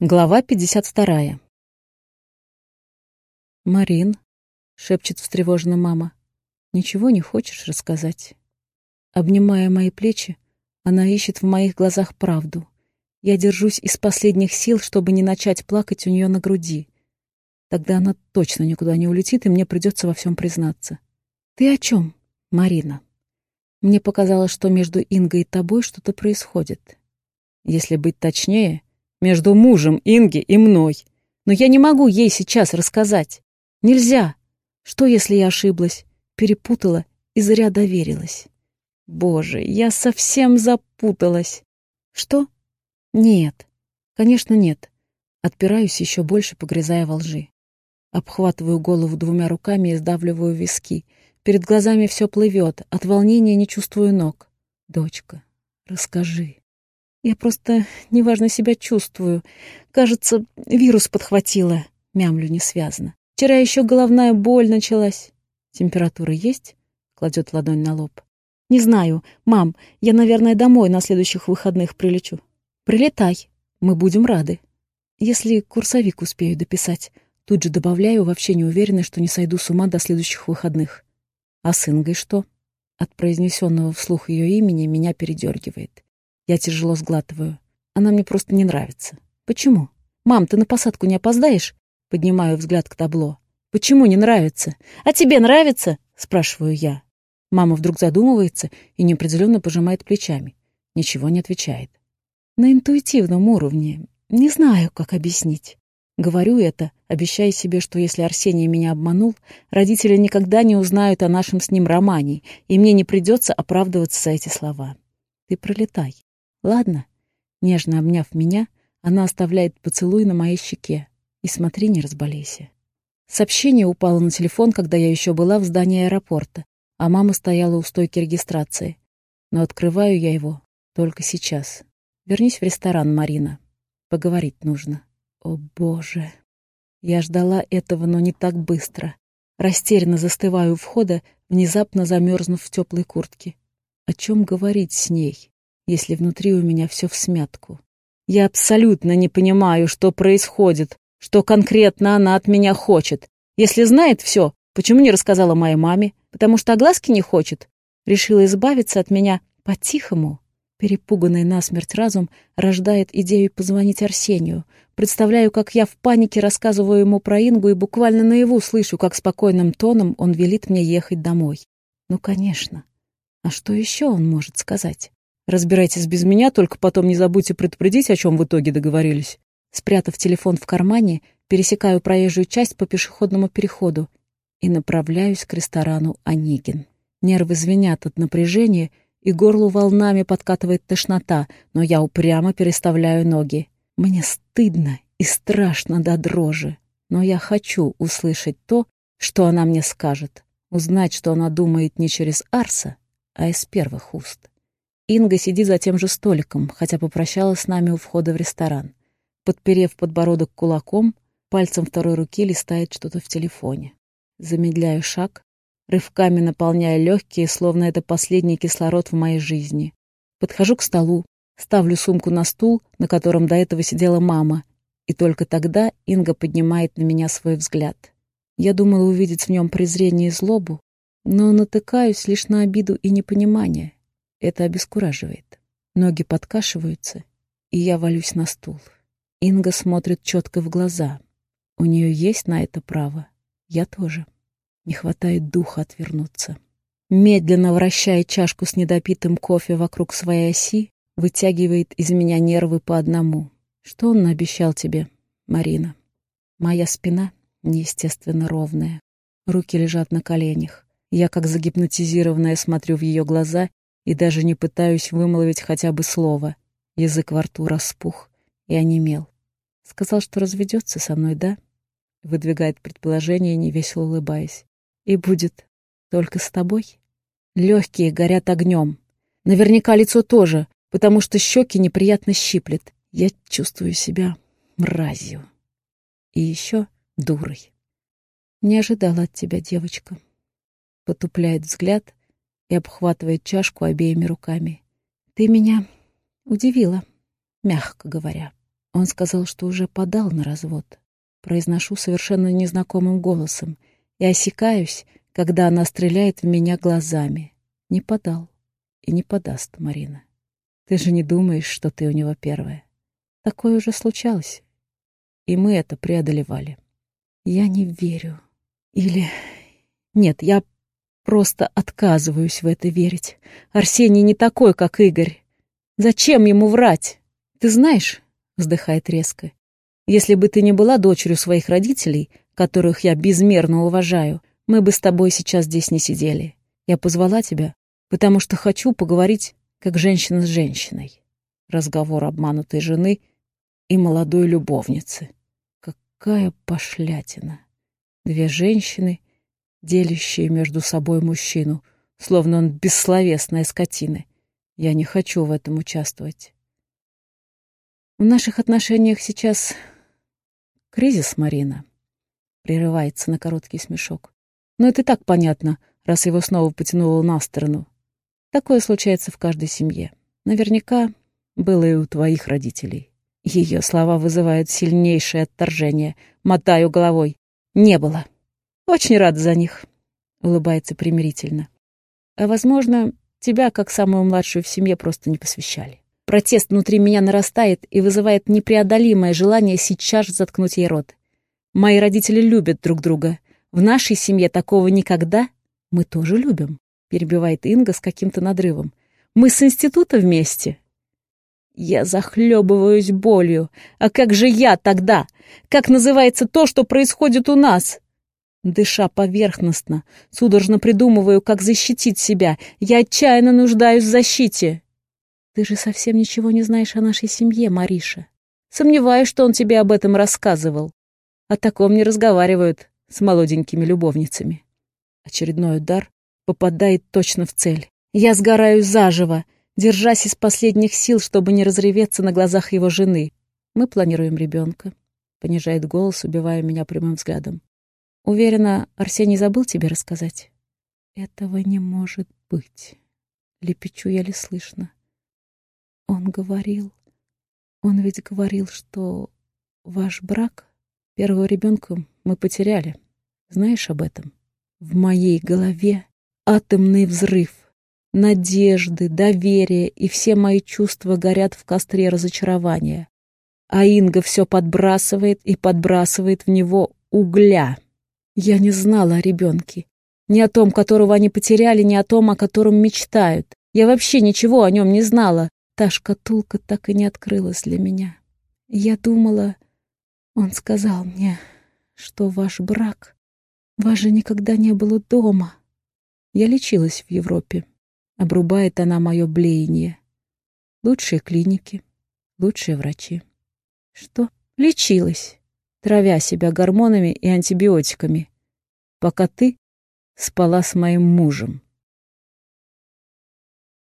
Глава 52. «Марин», — шепчет встревоженно мама, — «ничего не хочешь рассказать?» Обнимая мои плечи, она ищет в моих глазах правду. Я держусь из последних сил, чтобы не начать плакать у нее на груди. Тогда она точно никуда не улетит, и мне придется во всем признаться. «Ты о чем, Марина?» Мне показалось, что между Ингой и тобой что-то происходит. Если быть точнее — между мужем Инги и мной. Но я не могу ей сейчас рассказать. Нельзя. Что, если я ошиблась, перепутала и зря доверилась? Боже, я совсем запуталась. Что? Нет. Конечно, нет. Отпираюсь еще больше, погрязая во лжи. Обхватываю голову двумя руками и сдавливаю виски. Перед глазами все плывет, от волнения не чувствую ног. Дочка, расскажи. Я просто неважно себя чувствую. Кажется, вирус подхватила. Мямлю несвязно. Вчера еще головная боль началась. Температура есть? Кладет ладонь на лоб. Не знаю. Мам, я, наверное, домой на следующих выходных прилечу. Прилетай. Мы будем рады. Если курсовик успею дописать. Тут же добавляю, вообще не уверена, что не сойду с ума до следующих выходных. А с Ингой что? От произнесенного вслух ее имени меня передергивает. Я тяжело сглатываю. Она мне просто не нравится. Почему? Мам, ты на посадку не опоздаешь? Поднимаю взгляд к табло. Почему не нравится? А тебе нравится? Спрашиваю я. Мама вдруг задумывается и неопределенно пожимает плечами. Ничего не отвечает. На интуитивном уровне. Не знаю, как объяснить. Говорю это, обещая себе, что если Арсений меня обманул, родители никогда не узнают о нашем с ним романе, и мне не придется оправдываться за эти слова. Ты пролетай. Ладно. Нежно обняв меня, она оставляет поцелуй на моей щеке. И смотри, не разболейся. Сообщение упало на телефон, когда я еще была в здании аэропорта, а мама стояла у стойки регистрации. Но открываю я его только сейчас. Вернись в ресторан, Марина. Поговорить нужно. О, Боже. Я ждала этого, но не так быстро. Растерянно застываю у входа, внезапно замерзнув в теплой куртке. О чем говорить с ней? Если внутри у меня все в смятку. Я абсолютно не понимаю, что происходит, что конкретно она от меня хочет. Если знает все, почему не рассказала моей маме? Потому что огласки не хочет? Решила избавиться от меня по-тихому. Перепуганный насмерть разум рождает идею позвонить Арсению. Представляю, как я в панике рассказываю ему про Ингу и буквально наяву слышу, как спокойным тоном он велит мне ехать домой. Ну, конечно. А что еще он может сказать? Разбирайтесь без меня, только потом не забудьте предупредить, о чем в итоге договорились. Спрятав телефон в кармане, пересекаю проезжую часть по пешеходному переходу и направляюсь к ресторану «Онегин». Нервы звенят от напряжения, и горлу волнами подкатывает тошнота, но я упрямо переставляю ноги. Мне стыдно и страшно до дрожи, но я хочу услышать то, что она мне скажет, узнать, что она думает не через Арса, а из первых уст. Инга сидит за тем же столиком, хотя попрощалась с нами у входа в ресторан. Подперев подбородок кулаком, пальцем второй руки листает что-то в телефоне. Замедляю шаг, рывками наполняя легкие, словно это последний кислород в моей жизни. Подхожу к столу, ставлю сумку на стул, на котором до этого сидела мама, и только тогда Инга поднимает на меня свой взгляд. Я думала увидеть в нем презрение и злобу, но натыкаюсь лишь на обиду и непонимание. Это обескураживает. Ноги подкашиваются, и я валюсь на стул. Инга смотрит четко в глаза. У нее есть на это право. Я тоже. Не хватает духа отвернуться. Медленно вращая чашку с недопитым кофе вокруг своей оси, вытягивает из меня нервы по одному. Что он наобещал тебе, Марина? Моя спина неестественно ровная. Руки лежат на коленях. Я, как загипнотизированная, смотрю в ее глаза и даже не пытаюсь вымолвить хотя бы слово. Язык во рту распух и онемел. Сказал, что разведется со мной, да? Выдвигает предположение, невесело улыбаясь. И будет только с тобой? Легкие горят огнем. Наверняка лицо тоже, потому что щеки неприятно щиплет. Я чувствую себя мразью. И еще дурой. Не ожидала от тебя, девочка. Потупляет взгляд, и обхватывает чашку обеими руками. «Ты меня удивила, мягко говоря». Он сказал, что уже подал на развод. Произношу совершенно незнакомым голосом и осекаюсь, когда она стреляет в меня глазами. Не подал и не подаст, Марина. Ты же не думаешь, что ты у него первая. Такое уже случалось, и мы это преодолевали. Я не верю. Или... Нет, я просто отказываюсь в это верить. Арсений не такой, как Игорь. Зачем ему врать? Ты знаешь, вздыхает резко. Если бы ты не была дочерью своих родителей, которых я безмерно уважаю, мы бы с тобой сейчас здесь не сидели. Я позвала тебя, потому что хочу поговорить как женщина с женщиной. Разговор обманутой жены и молодой любовницы. Какая пошлятина. Две женщины, делящие между собой мужчину, словно он бессловесная скотина. Я не хочу в этом участвовать. В наших отношениях сейчас кризис, Марина. Прерывается на короткий смешок. Но это и так понятно, раз его снова потянуло на сторону. Такое случается в каждой семье. Наверняка было и у твоих родителей. Ее слова вызывают сильнейшее отторжение. Мотаю головой. Не было. Очень рад за них. Улыбается примирительно. А, возможно, тебя, как самую младшую в семье, просто не посвящали. Протест внутри меня нарастает и вызывает непреодолимое желание сейчас же заткнуть ей рот. Мои родители любят друг друга. В нашей семье такого никогда. Мы тоже любим, перебивает Инга с каким-то надрывом. Мы с института вместе. Я захлебываюсь болью. А как же я тогда? Как называется то, что происходит у нас? Дыша поверхностно, судорожно придумываю, как защитить себя. Я отчаянно нуждаюсь в защите. Ты же совсем ничего не знаешь о нашей семье, Мариша. Сомневаюсь, что он тебе об этом рассказывал. О таком не разговаривают с молоденькими любовницами. Очередной удар попадает точно в цель. Я сгораю заживо, держась из последних сил, чтобы не разреветься на глазах его жены. Мы планируем ребенка. Понижает голос, убивая меня прямым взглядом. Уверена, Арсений забыл тебе рассказать? Этого не может быть. Лепечу еле слышно. Он говорил, он ведь говорил, что ваш брак, первого ребенка мы потеряли. Знаешь об этом? В моей голове атомный взрыв. Надежды, доверие и все мои чувства горят в костре разочарования. А Инга все подбрасывает и подбрасывает в него угля. Я не знала о ребенке. Ни о том, которого они потеряли, ни о том, о котором мечтают. Я вообще ничего о нем не знала. Та шкатулка так и не открылась для меня. Я думала, он сказал мне, что ваш брак, вас же никогда не было дома. Я лечилась в Европе. Обрубает она мое блеяние. Лучшие клиники, лучшие врачи. Что? Лечилась, травя себя гормонами и антибиотиками, пока ты спала с моим мужем.